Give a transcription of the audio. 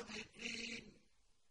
قَدْ